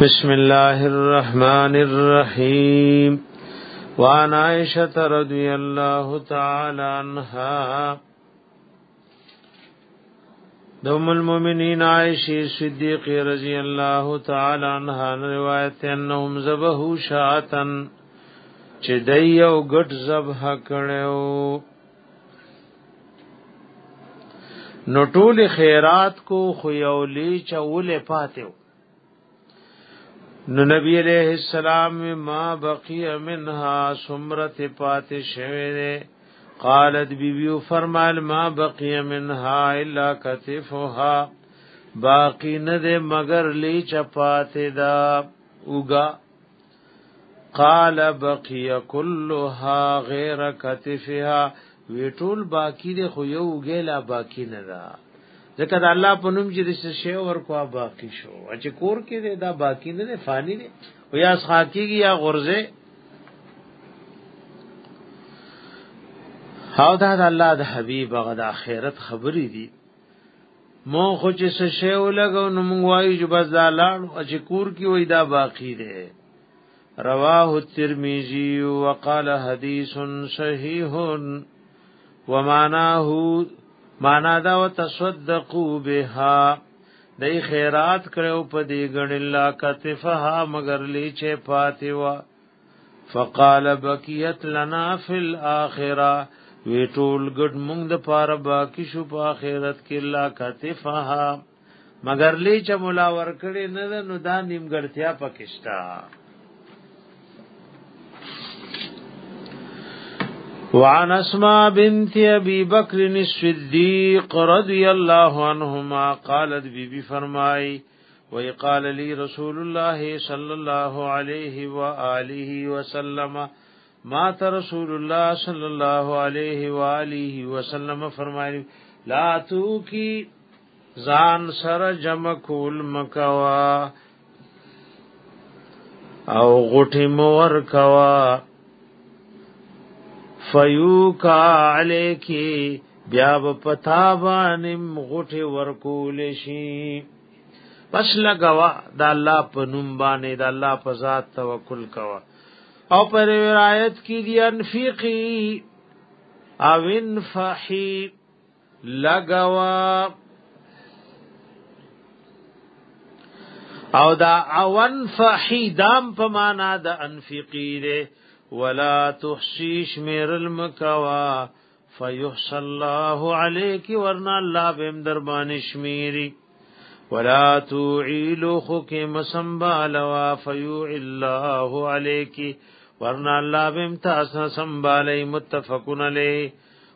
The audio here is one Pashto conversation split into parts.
بسم الله الرحمن الرحيم وعن عائشة رضي الله تعالى عنها دوم المؤمنین عائشہ صدیق رضی اللہ تعالی عنها روایت انهم ذبحوا شاتن چې دایو غټ ذبح کړو نو ټول خیرات کو خو یو لی چولې پاتیو نو نبی علیہ السلام ما بقی منها سمرت پات شویره قالت بی بیو فرمال ما بقی منها الا کتفها باقی نده مگر لی چپات دا اوگا قال بقی کلها غیر کتفها وی ټول باقی ده خو یو گیلا باقی نده ځکه دا الله په نوم چې د شی ورکو باقی شو چې کور کې دا باقی نه فانی دی او یا سخاکیږي یا غرزه او دا د الله د حبيب هغه د اخرت خبرې دي مو خو چې څه شی ولګو نو موږ وایو چې بس دا لاړ او چې کور کې وای دا باقی دی رواه الترمذي وقال حديث صحيح ومعناه معنا دا وتصدقوا بها دای خیرات کړو په دې ګڼ الله کتفها مگر لیچه پاتې وا فقال بکیت لنا فی الاخره وی ټول ګډ مونږ د پاره باقی شو په اخرت کې الله کتفها مگر لیچه ملا ور کړې نه نو دا نیمګړتیا پکښتا وعن اسماء بنت ابي بكر الصديق رضي الله عنهما قالت بيبي فرمای وی قال لي رسول الله صلى الله عليه واله وسلم ما رسول الله صلى الله عليه واله وسلم فرمایلی لا تو کی ځان سره جمع کول مکوا او غټي مور کوا فیوکا علیکی بیا با پتا بانم غٹ ورکول شی بس لگوا دا اللہ پا نمبانی دا اللہ پا ذات توکل کوا او پر روایت کی دی انفیقی او انفحی لگوا او دا اون فحی دام پا مانا دا انفیقی دے دا ولا تحشیش میرل مکوا فیحص الله علیک ورنا الله بهم دربان شمیری ولا تعیل خوک مسنبالوا فیوع الله علیک ورنا الله بهم تاسنا سنبالی متفقن علی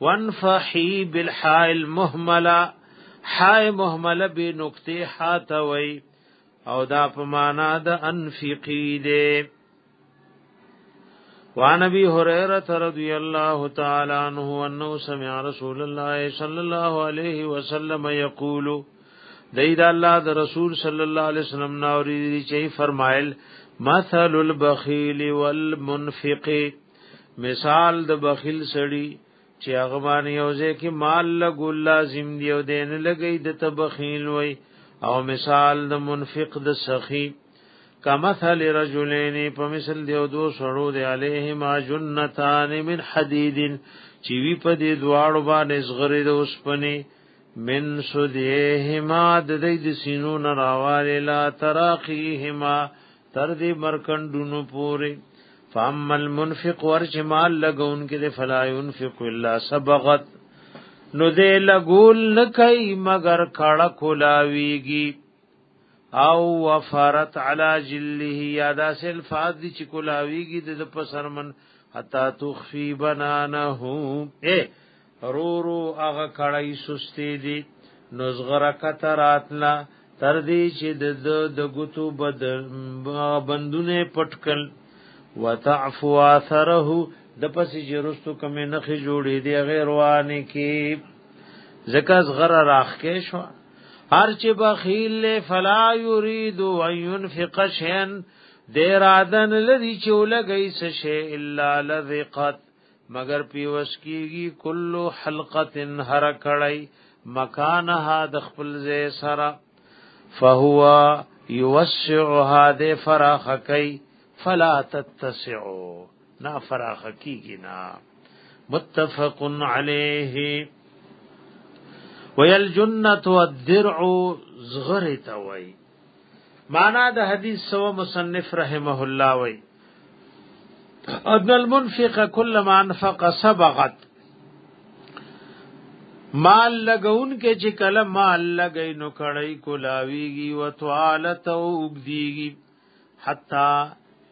وانفحی بالحاء المهمله حاء مهمله بنقطه حاتوی او دا په معنا د انفقی ده وعن ابي هريره رضي الله تعالى عنه انه سمع رسول الله صلى الله عليه وسلم يقول دید الله د رسول صلی الله علیه وسلم ناوری چې فرمایل مثل البخیل والمنفق مثال د بخیل سړی چې هغه باندې اوځي کې مال لګو لازم دی او دین لګي د تبخیل وای او مثال د منفق د سخی کمثل رجلین په مثل دیو دو سړو دی علیهما جنتان من حدید چې وی په دې دواړو باندې زغری د اوسپنی من سدیهما د دې د سینو نه راواله لا تراخیهما تر دې مرکندونو پورې فام المنفق ورج مال لګون کې د فلا ينفق الا سبغت نو دې لګول نکای مگر کړه کولاویږي او وفرت علی جله یادا سل فاض دی چکلاویږي د پسرمن حتا تخفی بنانه اے رو رو هغه کړای سستی دی نزغره کتراتلا تر دې چې د د غتو بندونه پټکل وتعفو اثره د پسې جرستو کمې نخې جوړې دی غیر وانه کې زکه زغره راخ کې شو هر چې بخیل فلا یرید ان ينفق شيئا دیر آدن لذی چولگئی سشے الا لذقت مگر پیوس کیگی کلو حلقت هر کڑی مکانها د خپل زی سرا فهو یوسعها د فراخکی فلا تتسعو نا فراخکی گنا متفق علیه ویل جنت و الدرع زغری تا وی معنا د حدیث سو مصنف رحمه الله وی ابن المنفق کلما انفق سبغت مال لګون کې چې کله مال لګې نو کړی کولاویږي او توالت او وګدیږي حتا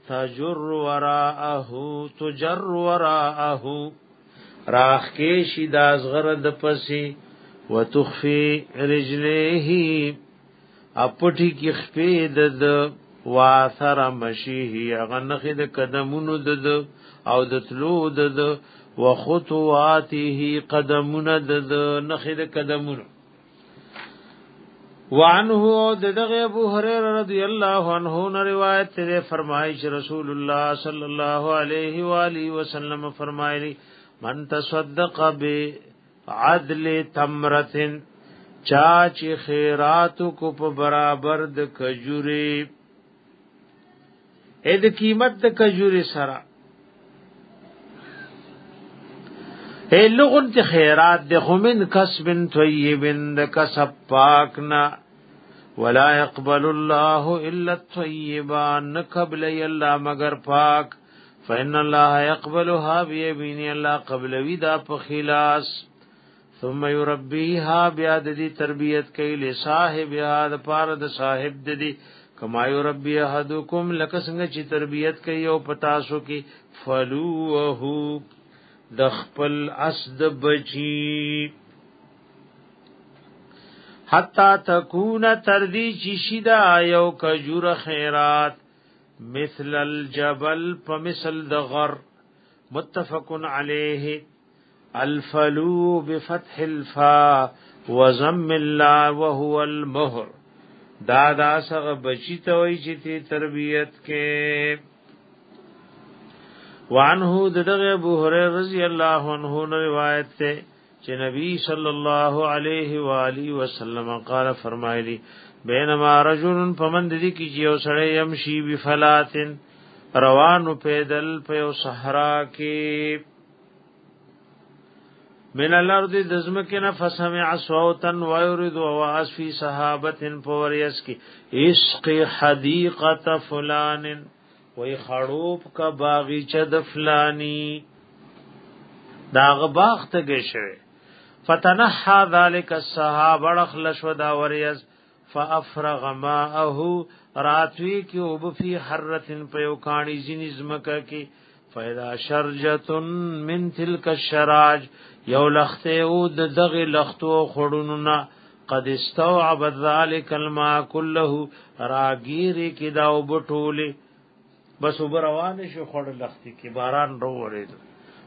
تجر وراءه تجر وراءه راخ کې شي داس غره د پسي وتخفي رجليه اپټي کې خپې د واثر مشيه غنخې د قدمونو د او د تلو د وخطواته قدمونه د نخې د قدمونو وعنه دغه ابو هريره رضی الله عنه نه روایت ته فرمایي چې رسول الله صلی الله علیه و آله وسلم فرمایلی من تصدق به عدل تمرتن چا چې خیرات کو په برابر د کجوري اې د قیمت د کجوري سره اے لغون ته خیرات د خمن کسب طیب د کسب پاکنا ولا يقبل الله الا الطيبان قبل الا مگر پاک فإن الله يقبلها بيمين الله قبل ودا په خلاص ثم يربيها بیا د دې تربيت کوي له صاحب یاد پار د صاحب د دې کما يربي احدكم لک څنګه چې تربيت کوي او پتا سو کې فلوه د خپل اسد بچي حتا تکون تردی چشیدا یو کجور خیرات مثل الجبل فمثل دغر متفق علیه الفلو بفتح الفا وزم الله وهو المهر دا دا سغه بچی ته وی چې تربیت کې وعنه دغه ابو هريره رضی الله عنه روایت ته چې نبی صلی الله علیه و آله وسلم قال فرمایلی بینما رجل فمن ذی کی یو سړی يمشي بفلاتن روانو پیدل په یو صحرا کې من الارض دزمکنا فسمع صوتا ويرد واس في صحابه فوريس کی عشق حدیقه فلان وی خړوب کا باغیچه د فلانی داغ باغ ته گشوي فتنحى ذلك الصحابه رخلش ودا وريس فافرغ ماءه راتوی کی وب فی حرتن پیو کانی جنزمکه کی فیدا شرجتن من تلک الشراج یو لخته او د دغه لختو خړونو نه قد استوعب ذلك الماء كله راگیری کی دا وبټولی بس وبروان شو خړ لختی کی باران روورید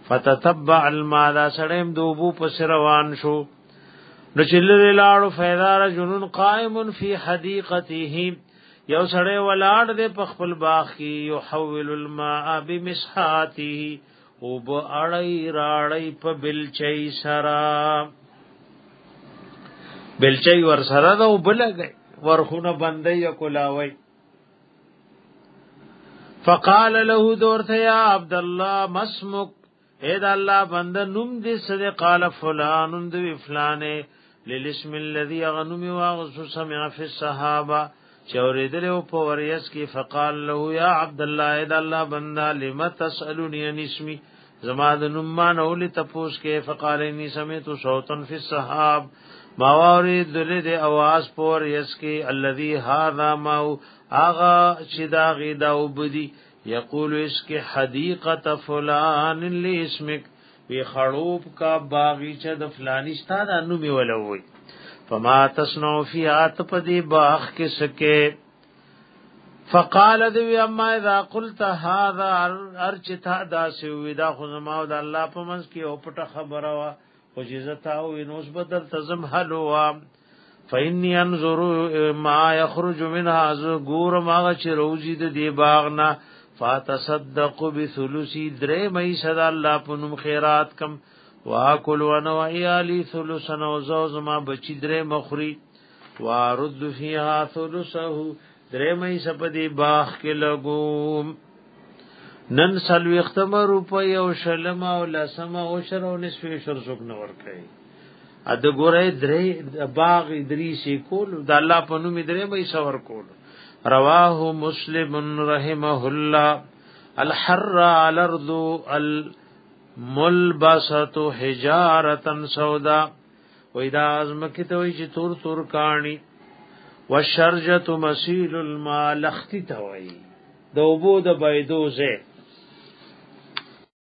فتتبع الماء دا سړیم دوبو پس روان شو نو چلل لاړو فیدار جنون قائم فی حدیقته یو سړی ولاړ دی په خپل باغ کې یو حول الماء بمسحاته او به اړی راړی په بلچي سرا بلچي ور سره دا وبلګي ورخونه بندي کولاوي فقال له دورته یا عبد الله مسمک اے دا الله بنده نوم دې سره قال فلان دې فلانه للاسم الذي غنم واغ سمع في الصحابه چوریدل او په وریس کې فقال له یا عبد الله اذا الله بندا لم تسالني ان اسمي زما د نوم ما نو لې تپوس کې فقال اني سمعت صوتا في السحاب ما ورید لري د اواز پور یس کې الذي هذا ما اغا چې دا غي دا وبدي یقول اس کې حدیقه فلان لاسمك وی خړوب کا باغیچه د فلانی ستاد انو می ولوي فما تسنو فی آت پدی باخ کسکے فقال دوی اما اذا قلت هذا ارچتا دا سوی دا خزماو دا اللہ پا منز کی اوپتا خبروا وجزتاو انوس بدل تزم حلوا فإني انظر ما يخرج منها ز ګور ما چې روزي د دی باغنا فاتصدق بثلثي درې مې صدا الله پنوم خیرات کم واکل وانا ویالی ثلثا او زوز ما بچی درې مخری وارد فیها ثلثه درې مې سپدی باغ کې لګوم نن سلو اختم روپی او شلم او لسم او شر او نصفی شر سوک نور کئی اد گوره دره باغ ادریسی کول دا اللہ پنومی دره بای سور کول رواه مسلم رحمه الله الحر على الارض ملبساتو حجارتن سودا وې دا ازمکه ته وې چې تور تور کانی وشرجه مسیل الماء لختی ته وې د وبو د بيدوزه